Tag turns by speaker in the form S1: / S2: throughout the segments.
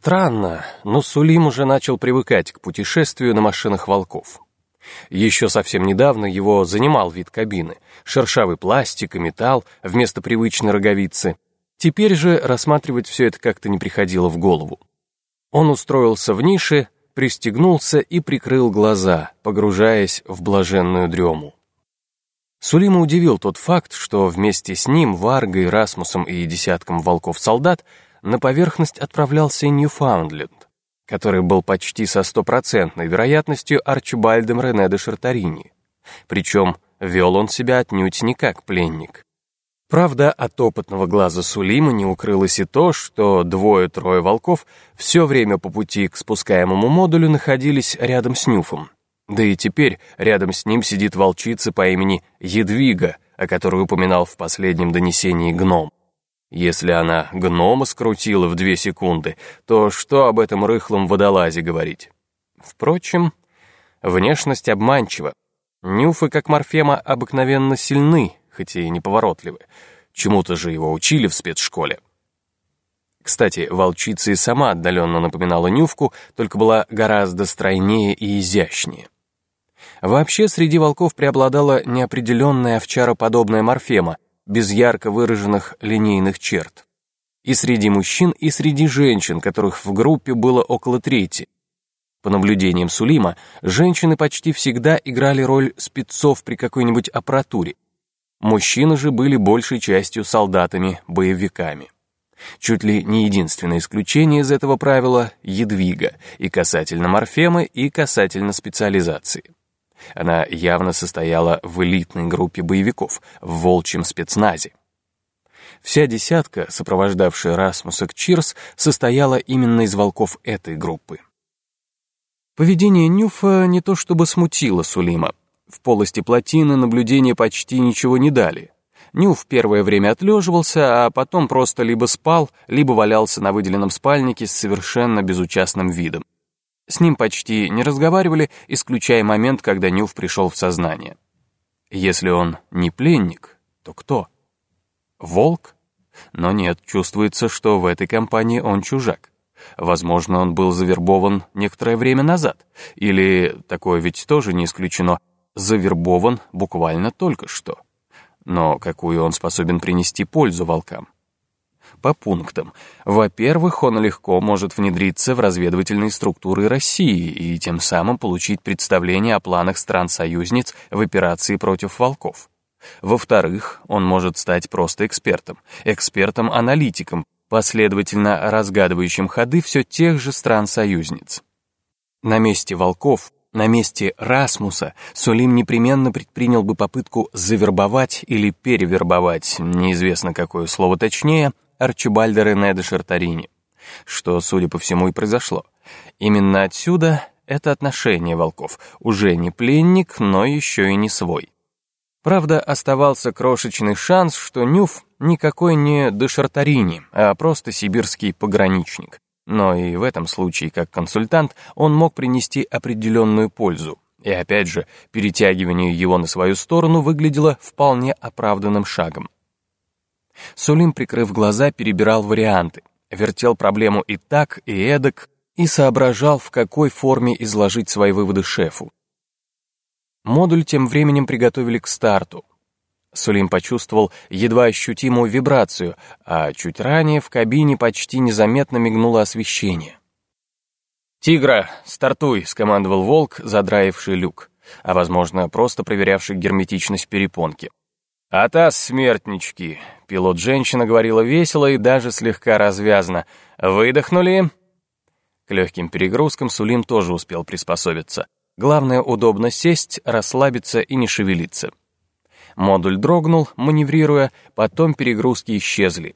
S1: Странно, но Сулим уже начал привыкать к путешествию на машинах волков. Еще совсем недавно его занимал вид кабины, шершавый пластик и металл вместо привычной роговицы. Теперь же рассматривать все это как-то не приходило в голову. Он устроился в нише, пристегнулся и прикрыл глаза, погружаясь в блаженную дрему. Сулима удивил тот факт, что вместе с ним, Варгой, Расмусом и десятком волков-солдат на поверхность отправлялся Ньюфаундленд, который был почти со стопроцентной вероятностью Арчибальдом Рене де Шартарини. Причем вел он себя отнюдь не как пленник. Правда, от опытного глаза Сулима не укрылось и то, что двое-трое волков все время по пути к спускаемому модулю находились рядом с Нюфом. Да и теперь рядом с ним сидит волчица по имени Едвига, о которой упоминал в последнем донесении гном. Если она гнома скрутила в две секунды, то что об этом рыхлом водолазе говорить? Впрочем, внешность обманчива. Нюфы, как морфема, обыкновенно сильны, хотя и неповоротливы. Чему-то же его учили в спецшколе. Кстати, волчица и сама отдаленно напоминала Нюфку, только была гораздо стройнее и изящнее. Вообще, среди волков преобладала неопределенная овчароподобная морфема, без ярко выраженных линейных черт. И среди мужчин, и среди женщин, которых в группе было около трети. По наблюдениям Сулима, женщины почти всегда играли роль спецов при какой-нибудь аппаратуре. Мужчины же были большей частью солдатами-боевиками. Чуть ли не единственное исключение из этого правила — едвига, и касательно морфемы, и касательно специализации. Она явно состояла в элитной группе боевиков, в волчьем спецназе. Вся десятка, сопровождавшая Расмуса к Чирс, состояла именно из волков этой группы. Поведение Нюфа не то чтобы смутило Сулима. В полости плотины наблюдения почти ничего не дали. Нюф первое время отлеживался, а потом просто либо спал, либо валялся на выделенном спальнике с совершенно безучастным видом. С ним почти не разговаривали, исключая момент, когда Нюф пришел в сознание. Если он не пленник, то кто? Волк? Но нет, чувствуется, что в этой компании он чужак. Возможно, он был завербован некоторое время назад. Или, такое ведь тоже не исключено, завербован буквально только что. Но какую он способен принести пользу волкам? По пунктам. Во-первых, он легко может внедриться в разведывательные структуры России и тем самым получить представление о планах стран-союзниц в операции против волков. Во-вторых, он может стать просто экспертом, экспертом-аналитиком, последовательно разгадывающим ходы все тех же стран-союзниц. На месте волков, на месте Расмуса Сулим непременно предпринял бы попытку завербовать или перевербовать, неизвестно какое слово точнее, Арчибальда Рене де Шартарини, что, судя по всему, и произошло. Именно отсюда это отношение волков, уже не пленник, но еще и не свой. Правда, оставался крошечный шанс, что Нюф никакой не де Шартарини, а просто сибирский пограничник. Но и в этом случае, как консультант, он мог принести определенную пользу. И опять же, перетягивание его на свою сторону выглядело вполне оправданным шагом. Сулим, прикрыв глаза, перебирал варианты, вертел проблему и так, и эдак, и соображал, в какой форме изложить свои выводы шефу. Модуль тем временем приготовили к старту. Сулим почувствовал едва ощутимую вибрацию, а чуть ранее в кабине почти незаметно мигнуло освещение. «Тигра, стартуй!» — скомандовал волк, задраивший люк, а, возможно, просто проверявший герметичность перепонки. «Атас, смертнички!» Пилот-женщина говорила весело и даже слегка развязно. «Выдохнули?» К легким перегрузкам Сулим тоже успел приспособиться. Главное, удобно сесть, расслабиться и не шевелиться. Модуль дрогнул, маневрируя, потом перегрузки исчезли.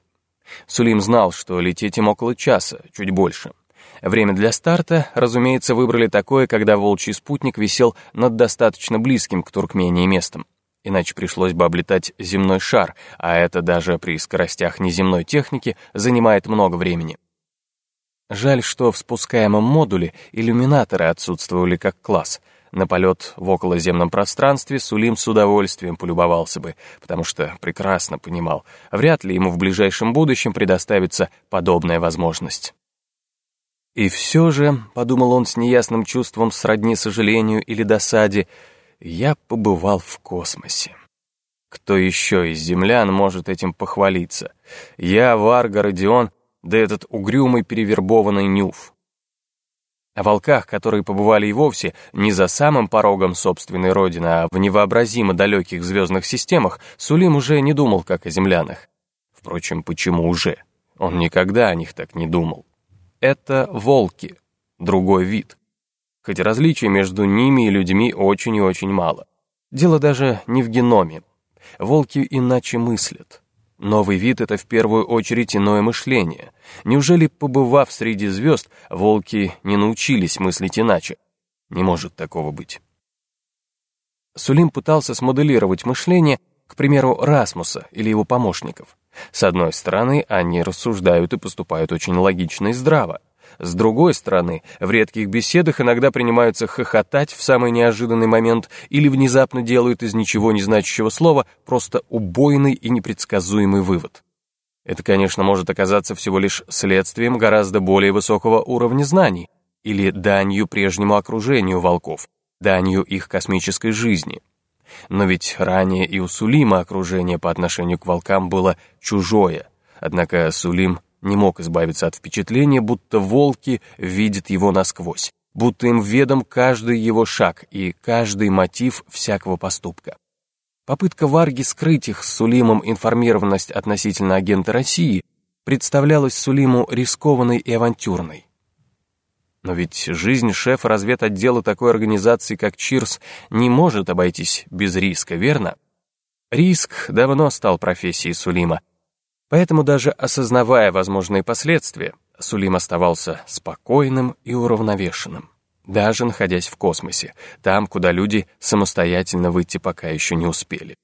S1: Сулим знал, что лететь им около часа, чуть больше. Время для старта, разумеется, выбрали такое, когда волчий спутник висел над достаточно близким к Туркмении местом иначе пришлось бы облетать земной шар, а это даже при скоростях неземной техники занимает много времени. Жаль, что в спускаемом модуле иллюминаторы отсутствовали как класс. На полет в околоземном пространстве Сулим с удовольствием полюбовался бы, потому что прекрасно понимал, вряд ли ему в ближайшем будущем предоставится подобная возможность. И все же, подумал он с неясным чувством сродни сожалению или досаде, я побывал в космосе. Кто еще из землян может этим похвалиться? Я, Варга, Родион, да этот угрюмый перевербованный Нюф. О волках, которые побывали и вовсе не за самым порогом собственной родины, а в невообразимо далеких звездных системах, Сулим уже не думал, как о землянах. Впрочем, почему уже? Он никогда о них так не думал. Это волки, другой вид. Хоть различий между ними и людьми очень и очень мало. Дело даже не в геноме. Волки иначе мыслят. Новый вид — это в первую очередь иное мышление. Неужели, побывав среди звезд, волки не научились мыслить иначе? Не может такого быть. Сулим пытался смоделировать мышление, к примеру, Расмуса или его помощников. С одной стороны, они рассуждают и поступают очень логично и здраво. С другой стороны, в редких беседах иногда принимаются хохотать в самый неожиданный момент или внезапно делают из ничего не значащего слова просто убойный и непредсказуемый вывод. Это, конечно, может оказаться всего лишь следствием гораздо более высокого уровня знаний или данью прежнему окружению волков, данью их космической жизни. Но ведь ранее и у Сулима окружение по отношению к волкам было чужое, однако Сулим не мог избавиться от впечатления, будто волки видят его насквозь, будто им ведом каждый его шаг и каждый мотив всякого поступка. Попытка Варги скрыть их с Сулимом информированность относительно агента России представлялась Сулиму рискованной и авантюрной. Но ведь жизнь шефа разведотдела такой организации, как ЧИРС, не может обойтись без риска, верно? Риск давно стал профессией Сулима, Поэтому даже осознавая возможные последствия, Сулим оставался спокойным и уравновешенным, даже находясь в космосе, там, куда люди самостоятельно выйти пока еще не успели.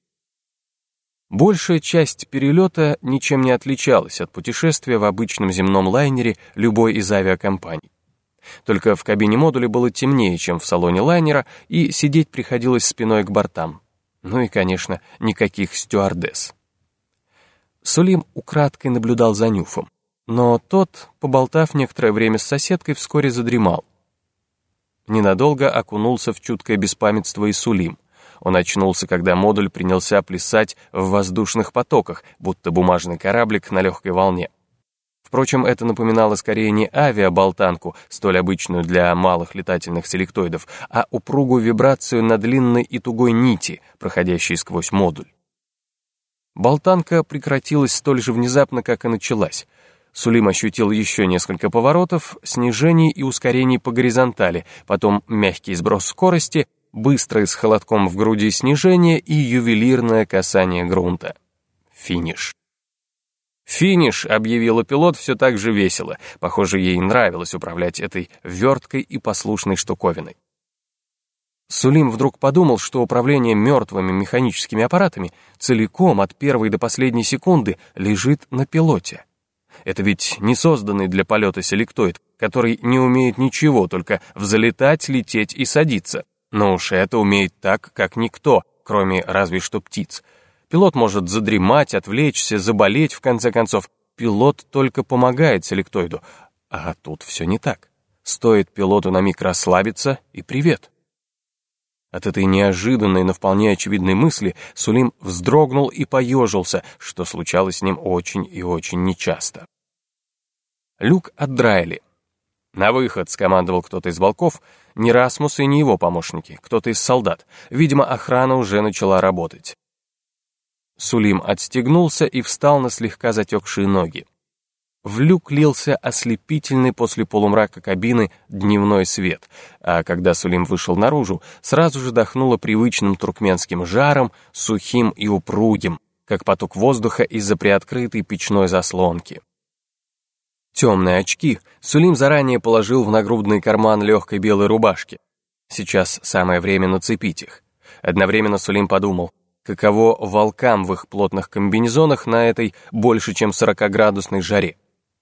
S1: Большая часть перелета ничем не отличалась от путешествия в обычном земном лайнере любой из авиакомпаний. Только в кабине модуля было темнее, чем в салоне лайнера, и сидеть приходилось спиной к бортам. Ну и, конечно, никаких стюардесс. Сулим украдкой наблюдал за Нюфом, но тот, поболтав некоторое время с соседкой, вскоре задремал. Ненадолго окунулся в чуткое беспамятство и Сулим. Он очнулся, когда модуль принялся плясать в воздушных потоках, будто бумажный кораблик на легкой волне. Впрочем, это напоминало скорее не авиаболтанку, столь обычную для малых летательных селектоидов, а упругую вибрацию на длинной и тугой нити, проходящей сквозь модуль. Болтанка прекратилась столь же внезапно, как и началась. Сулим ощутил еще несколько поворотов, снижений и ускорений по горизонтали, потом мягкий сброс скорости, быстрое с холодком в груди снижение и ювелирное касание грунта. Финиш. «Финиш!» — объявила пилот все так же весело. Похоже, ей нравилось управлять этой верткой и послушной штуковиной. Сулим вдруг подумал, что управление мертвыми механическими аппаратами целиком от первой до последней секунды лежит на пилоте. Это ведь не созданный для полета селектоид, который не умеет ничего, только взлетать, лететь и садиться. Но уж это умеет так, как никто, кроме разве что птиц. Пилот может задремать, отвлечься, заболеть, в конце концов. Пилот только помогает селектоиду. А тут все не так. Стоит пилоту на миг расслабиться, и привет. От этой неожиданной, но вполне очевидной мысли Сулим вздрогнул и поежился, что случалось с ним очень и очень нечасто. Люк отдраили. «На выход!» — скомандовал кто-то из волков, не Расмус и не его помощники, кто-то из солдат. Видимо, охрана уже начала работать. Сулим отстегнулся и встал на слегка затекшие ноги. В люк лился ослепительный после полумрака кабины дневной свет, а когда Сулим вышел наружу, сразу же дохнуло привычным туркменским жаром, сухим и упругим, как поток воздуха из-за приоткрытой печной заслонки. Темные очки Сулим заранее положил в нагрудный карман легкой белой рубашки. Сейчас самое время нацепить их. Одновременно Сулим подумал, каково волкам в их плотных комбинезонах на этой больше чем 40-градусной жаре.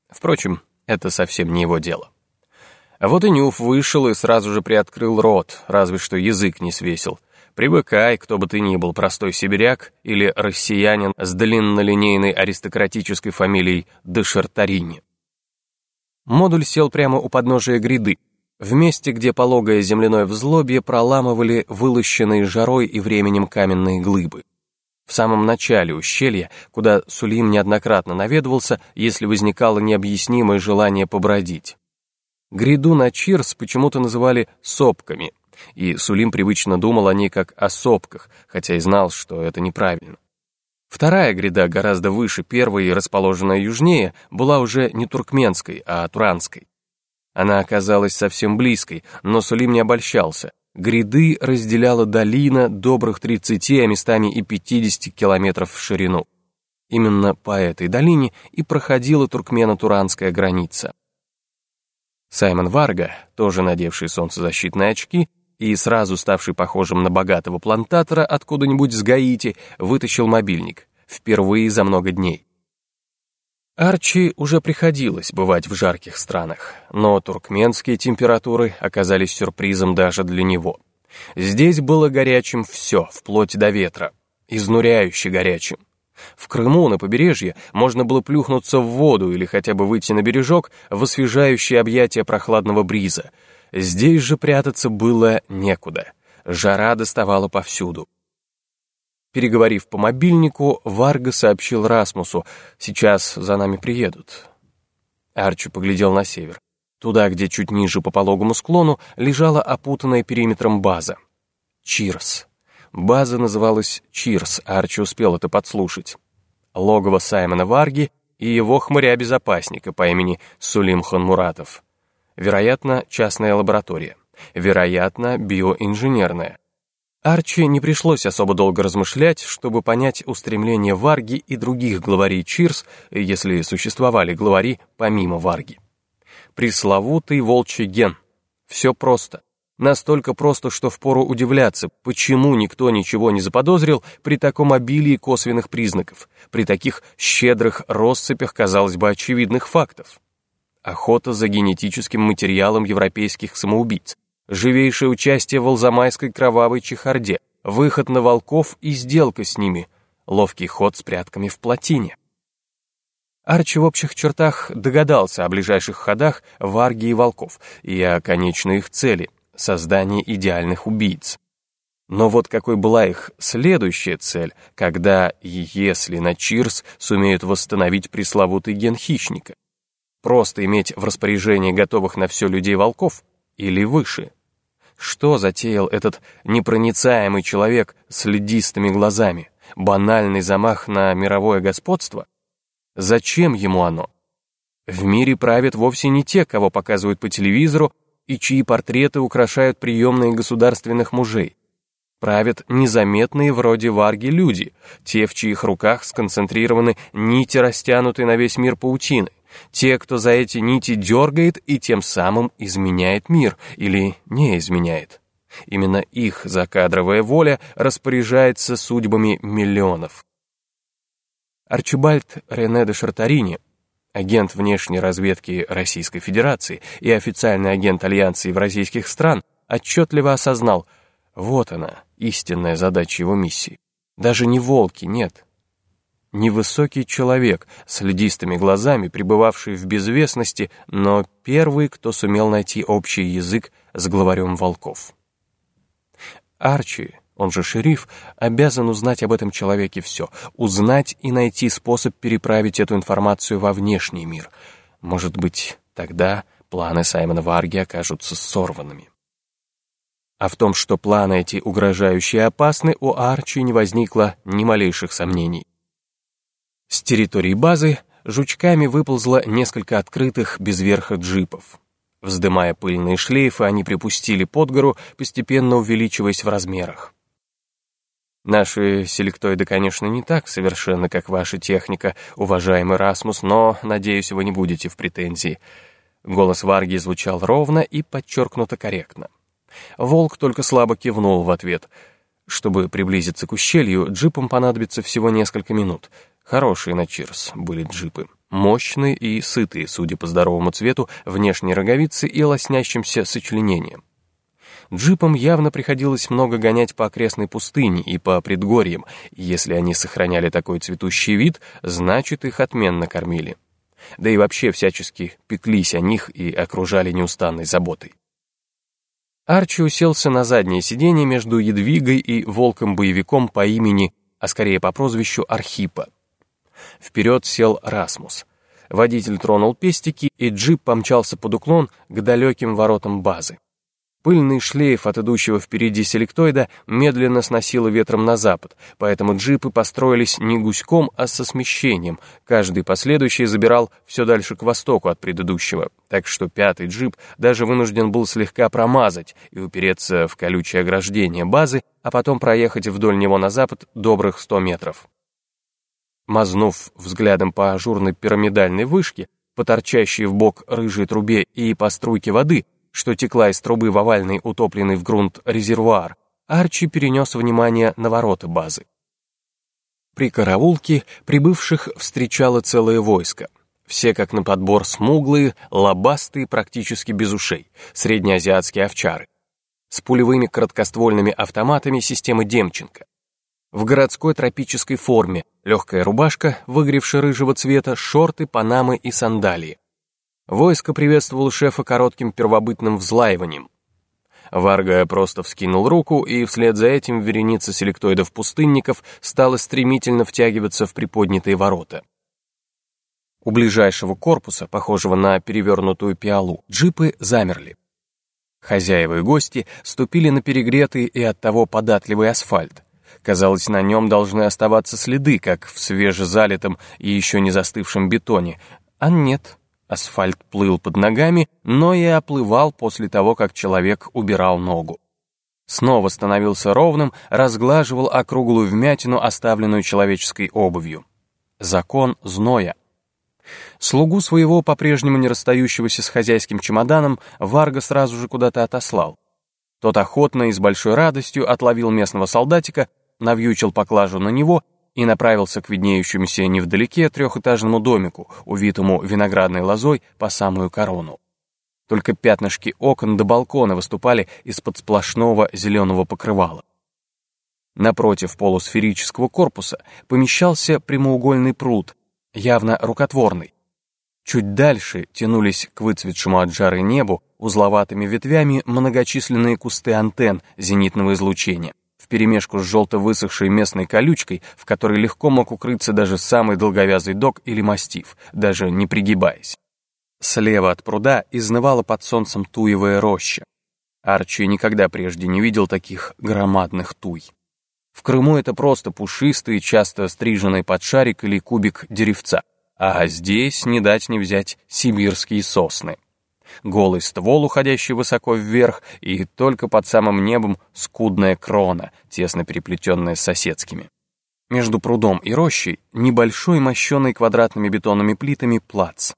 S1: Впрочем, это совсем не его дело. Вот и Нюф вышел и сразу же приоткрыл рот, разве что язык не свесил. Привыкай, кто бы ты ни был, простой сибиряк или россиянин с длиннолинейной аристократической фамилией Дешартарини. Модуль сел прямо у подножия гряды, в месте, где пологое земляное взлобье проламывали вылощенные жарой и временем каменные глыбы. В самом начале ущелья, куда Сулим неоднократно наведывался, если возникало необъяснимое желание побродить. Гряду на Чирс почему-то называли «сопками», и Сулим привычно думал о ней как о сопках, хотя и знал, что это неправильно. Вторая гряда, гораздо выше первой и расположенная южнее, была уже не туркменской, а туранской. Она оказалась совсем близкой, но Сулим не обольщался. Гряды разделяла долина добрых 30, а местами и 50 километров в ширину. Именно по этой долине и проходила туркмено-туранская граница. Саймон Варга, тоже надевший солнцезащитные очки, и сразу ставший похожим на богатого плантатора откуда-нибудь с Гаити, вытащил мобильник. Впервые за много дней. Арчи уже приходилось бывать в жарких странах, но туркменские температуры оказались сюрпризом даже для него. Здесь было горячим все, вплоть до ветра, изнуряюще горячим. В Крыму, на побережье, можно было плюхнуться в воду или хотя бы выйти на бережок в освежающее объятия прохладного бриза, Здесь же прятаться было некуда. Жара доставала повсюду. Переговорив по мобильнику, Варга сообщил Расмусу, «Сейчас за нами приедут». Арчи поглядел на север. Туда, где чуть ниже по пологому склону, лежала опутанная периметром база. Чирс. База называлась Чирс, Арчи успел это подслушать. Логово Саймона Варги и его хмыря-безопасника по имени Сулим Ханмуратов. Вероятно, частная лаборатория. Вероятно, биоинженерная. Арчи не пришлось особо долго размышлять, чтобы понять устремления Варги и других главарей Чирс, если существовали главари помимо Варги. Пресловутый волчий ген. Все просто. Настолько просто, что впору удивляться, почему никто ничего не заподозрил при таком обилии косвенных признаков, при таких щедрых россыпях, казалось бы, очевидных фактов охота за генетическим материалом европейских самоубийц, живейшее участие в алзамайской кровавой чехарде, выход на волков и сделка с ними, ловкий ход с прятками в плотине. Арчи в общих чертах догадался о ближайших ходах варги и волков и о конечной их цели — создании идеальных убийц. Но вот какой была их следующая цель, когда и если на Чирс сумеют восстановить пресловутый ген хищника — Просто иметь в распоряжении готовых на все людей-волков или выше? Что затеял этот непроницаемый человек с ледистыми глазами? Банальный замах на мировое господство? Зачем ему оно? В мире правят вовсе не те, кого показывают по телевизору и чьи портреты украшают приемные государственных мужей. Правят незаметные вроде варги люди, те, в чьих руках сконцентрированы нити, растянутые на весь мир паутины. Те, кто за эти нити дергает и тем самым изменяет мир или не изменяет. Именно их закадровая воля распоряжается судьбами миллионов. Арчибальд Рене де Шартарини, агент внешней разведки Российской Федерации и официальный агент Альянса Евразийских стран, отчетливо осознал, вот она, истинная задача его миссии. Даже не волки, нет, Невысокий человек с льдистыми глазами, пребывавший в безвестности, но первый, кто сумел найти общий язык с главарем волков. Арчи, он же шериф, обязан узнать об этом человеке все, узнать и найти способ переправить эту информацию во внешний мир. Может быть, тогда планы Саймона Варги окажутся сорванными. А в том, что планы эти угрожающие и опасны, у Арчи не возникло ни малейших сомнений. С территории базы жучками выползло несколько открытых без верха джипов. Вздымая пыльные шлейфы, они припустили под гору, постепенно увеличиваясь в размерах. Наши селектоиды, конечно, не так совершенно, как ваша техника, уважаемый Расмус, но, надеюсь, вы не будете в претензии. Голос Варги звучал ровно и подчеркнуто корректно. Волк только слабо кивнул в ответ. Чтобы приблизиться к ущелью, джипам понадобится всего несколько минут — Хорошие на Чирс были джипы. Мощные и сытые, судя по здоровому цвету, внешней роговицы и лоснящимся сочленением. Джипам явно приходилось много гонять по окрестной пустыне и по предгорьям, и если они сохраняли такой цветущий вид, значит, их отменно кормили. Да и вообще всячески пеклись о них и окружали неустанной заботой. Арчи уселся на заднее сиденье между Едвигой и волком-боевиком по имени, а скорее по прозвищу Архипа. Вперед сел Расмус. Водитель тронул пестики, и джип помчался под уклон к далеким воротам базы. Пыльный шлейф от идущего впереди селектоида медленно сносило ветром на запад, поэтому джипы построились не гуськом, а со смещением. Каждый последующий забирал все дальше к востоку от предыдущего, так что пятый джип даже вынужден был слегка промазать и упереться в колючее ограждение базы, а потом проехать вдоль него на запад добрых сто метров. Мазнув взглядом по ажурной пирамидальной вышке, по торчащей в бок рыжей трубе и по струйке воды, что текла из трубы в овальный утопленный в грунт резервуар, Арчи перенес внимание на ворота базы. При караулке прибывших встречало целое войско. Все как на подбор смуглые, лобастые, практически без ушей, среднеазиатские овчары. С пулевыми короткоствольными автоматами системы Демченко. В городской тропической форме, легкая рубашка, выгревшая рыжего цвета, шорты, панамы и сандалии. Войско приветствовало шефа коротким первобытным взлаиванием. Варга просто вскинул руку, и вслед за этим вереница селектоидов-пустынников стала стремительно втягиваться в приподнятые ворота. У ближайшего корпуса, похожего на перевернутую пиалу, джипы замерли. Хозяева и гости ступили на перегретый и оттого податливый асфальт. Казалось, на нем должны оставаться следы, как в свежезалитом и еще не застывшем бетоне, а нет. Асфальт плыл под ногами, но и оплывал после того, как человек убирал ногу. Снова становился ровным, разглаживал округлую вмятину, оставленную человеческой обувью. Закон зноя. Слугу своего, по-прежнему не расстающегося с хозяйским чемоданом, Варга сразу же куда-то отослал. Тот охотно и с большой радостью отловил местного солдатика, навьючил поклажу на него и направился к виднеющемуся невдалеке трехэтажному домику, увитому виноградной лозой по самую корону. Только пятнышки окон до балкона выступали из-под сплошного зеленого покрывала. Напротив полусферического корпуса помещался прямоугольный пруд, явно рукотворный. Чуть дальше тянулись к выцветшему от жары небу узловатыми ветвями многочисленные кусты антенн зенитного излучения вперемешку с желто высохшей местной колючкой, в которой легко мог укрыться даже самый долговязый дог или мастиф, даже не пригибаясь. Слева от пруда изнывала под солнцем туевая роща. Арчи никогда прежде не видел таких громадных туй. В Крыму это просто пушистый, часто стриженный под шарик или кубик деревца, а здесь не дать не взять сибирские сосны голый ствол, уходящий высоко вверх, и только под самым небом скудная крона, тесно переплетенная с соседскими. Между прудом и рощей небольшой, мощенный квадратными бетонными плитами плац.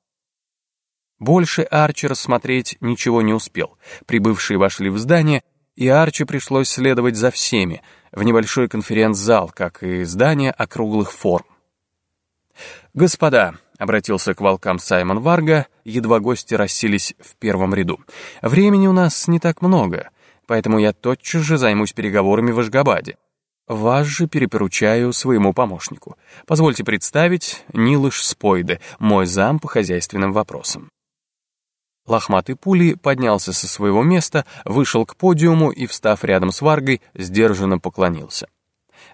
S1: Больше Арчи рассмотреть ничего не успел. Прибывшие вошли в здание, и Арчи пришлось следовать за всеми, в небольшой конференц-зал, как и здание округлых форм. «Господа», Обратился к волкам Саймон Варга, едва гости расселись в первом ряду. «Времени у нас не так много, поэтому я тотчас же займусь переговорами в Ашгабаде. Вас же перепоручаю своему помощнику. Позвольте представить Нилыш Спойде, мой зам по хозяйственным вопросам». Лохматый пули поднялся со своего места, вышел к подиуму и, встав рядом с Варгой, сдержанно поклонился.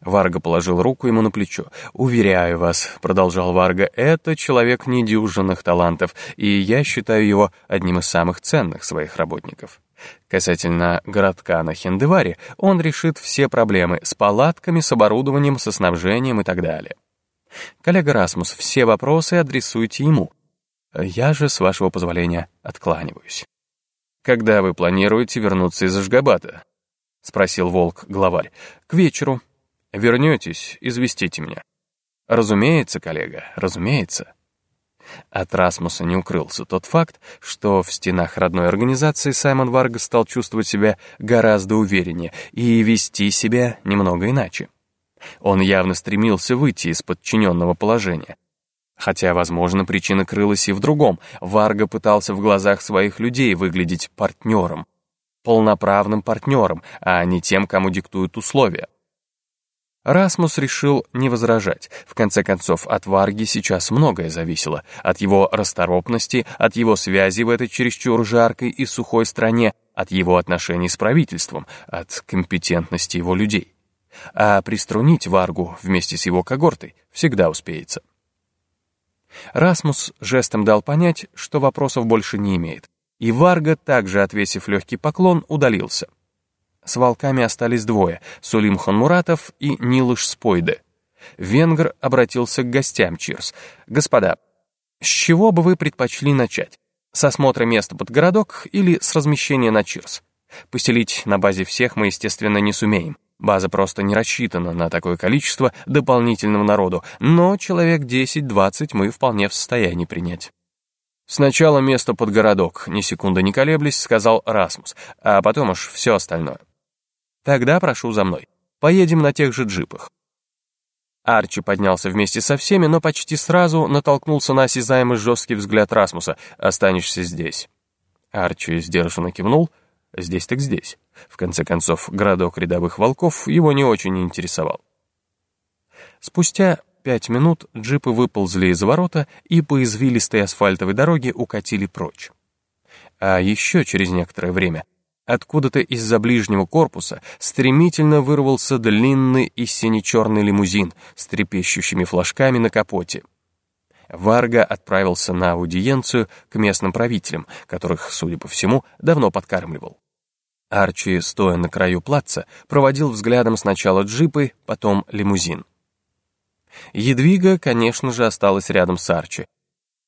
S1: Варга положил руку ему на плечо. «Уверяю вас», — продолжал Варга, — «это человек недюжинных талантов, и я считаю его одним из самых ценных своих работников». Касательно городка на Хиндеваре, он решит все проблемы с палатками, с оборудованием, со снабжением и так далее. Коллега Расмус, все вопросы адресуйте ему. Я же, с вашего позволения, откланиваюсь. «Когда вы планируете вернуться из Ашгабата?» — спросил волк-главарь. «К вечеру», Вернетесь, известите меня. Разумеется, коллега, разумеется. От Расмуса не укрылся тот факт, что в стенах родной организации Саймон Варга стал чувствовать себя гораздо увереннее и вести себя немного иначе. Он явно стремился выйти из подчиненного положения. Хотя, возможно, причина крылась и в другом. Варга пытался в глазах своих людей выглядеть партнером, полноправным партнером, а не тем, кому диктуют условия. Расмус решил не возражать. В конце концов, от Варги сейчас многое зависело. От его расторопности, от его связи в этой чересчур жаркой и сухой стране, от его отношений с правительством, от компетентности его людей. А приструнить Варгу вместе с его когортой всегда успеется. Расмус жестом дал понять, что вопросов больше не имеет. И Варга, также отвесив легкий поклон, удалился. С волками остались двое — Сулим Ханмуратов и Нилыш Спойде. Венгр обратился к гостям Чирс. «Господа, с чего бы вы предпочли начать? С осмотра места под городок или с размещения на Чирс? Поселить на базе всех мы, естественно, не сумеем. База просто не рассчитана на такое количество дополнительного народу, но человек 10-20 мы вполне в состоянии принять. «Сначала место под городок», — ни секунды не колеблясь, сказал Расмус, а потом уж все остальное. Тогда прошу за мной. Поедем на тех же джипах. Арчи поднялся вместе со всеми, но почти сразу натолкнулся на осязаемый жесткий взгляд Расмуса. «Останешься здесь». Арчи сдержанно кивнул. «Здесь так здесь». В конце концов, городок рядовых волков его не очень интересовал. Спустя пять минут джипы выползли из ворота и по извилистой асфальтовой дороге укатили прочь. А еще через некоторое время Откуда-то из-за ближнего корпуса стремительно вырвался длинный и сине-черный лимузин с трепещущими флажками на капоте. Варга отправился на аудиенцию к местным правителям, которых, судя по всему, давно подкармливал. Арчи, стоя на краю плаца, проводил взглядом сначала джипы, потом лимузин. Едвига, конечно же, осталась рядом с Арчи.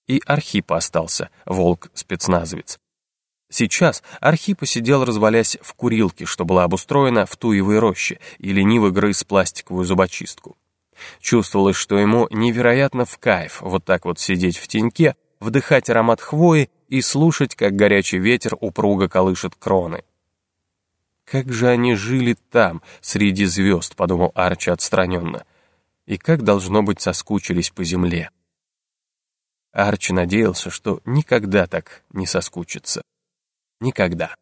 S1: И Архипа остался, волк-спецназовец. Сейчас Архипа сидел, развалясь в курилке, что была обустроена в туевой роще, и лениво грыз пластиковую зубочистку. Чувствовалось, что ему невероятно в кайф вот так вот сидеть в теньке, вдыхать аромат хвои и слушать, как горячий ветер упруго колышет кроны. «Как же они жили там, среди звезд», — подумал Арчи отстраненно, «и как, должно быть, соскучились по земле». Арчи надеялся, что никогда так не соскучится. Никогда.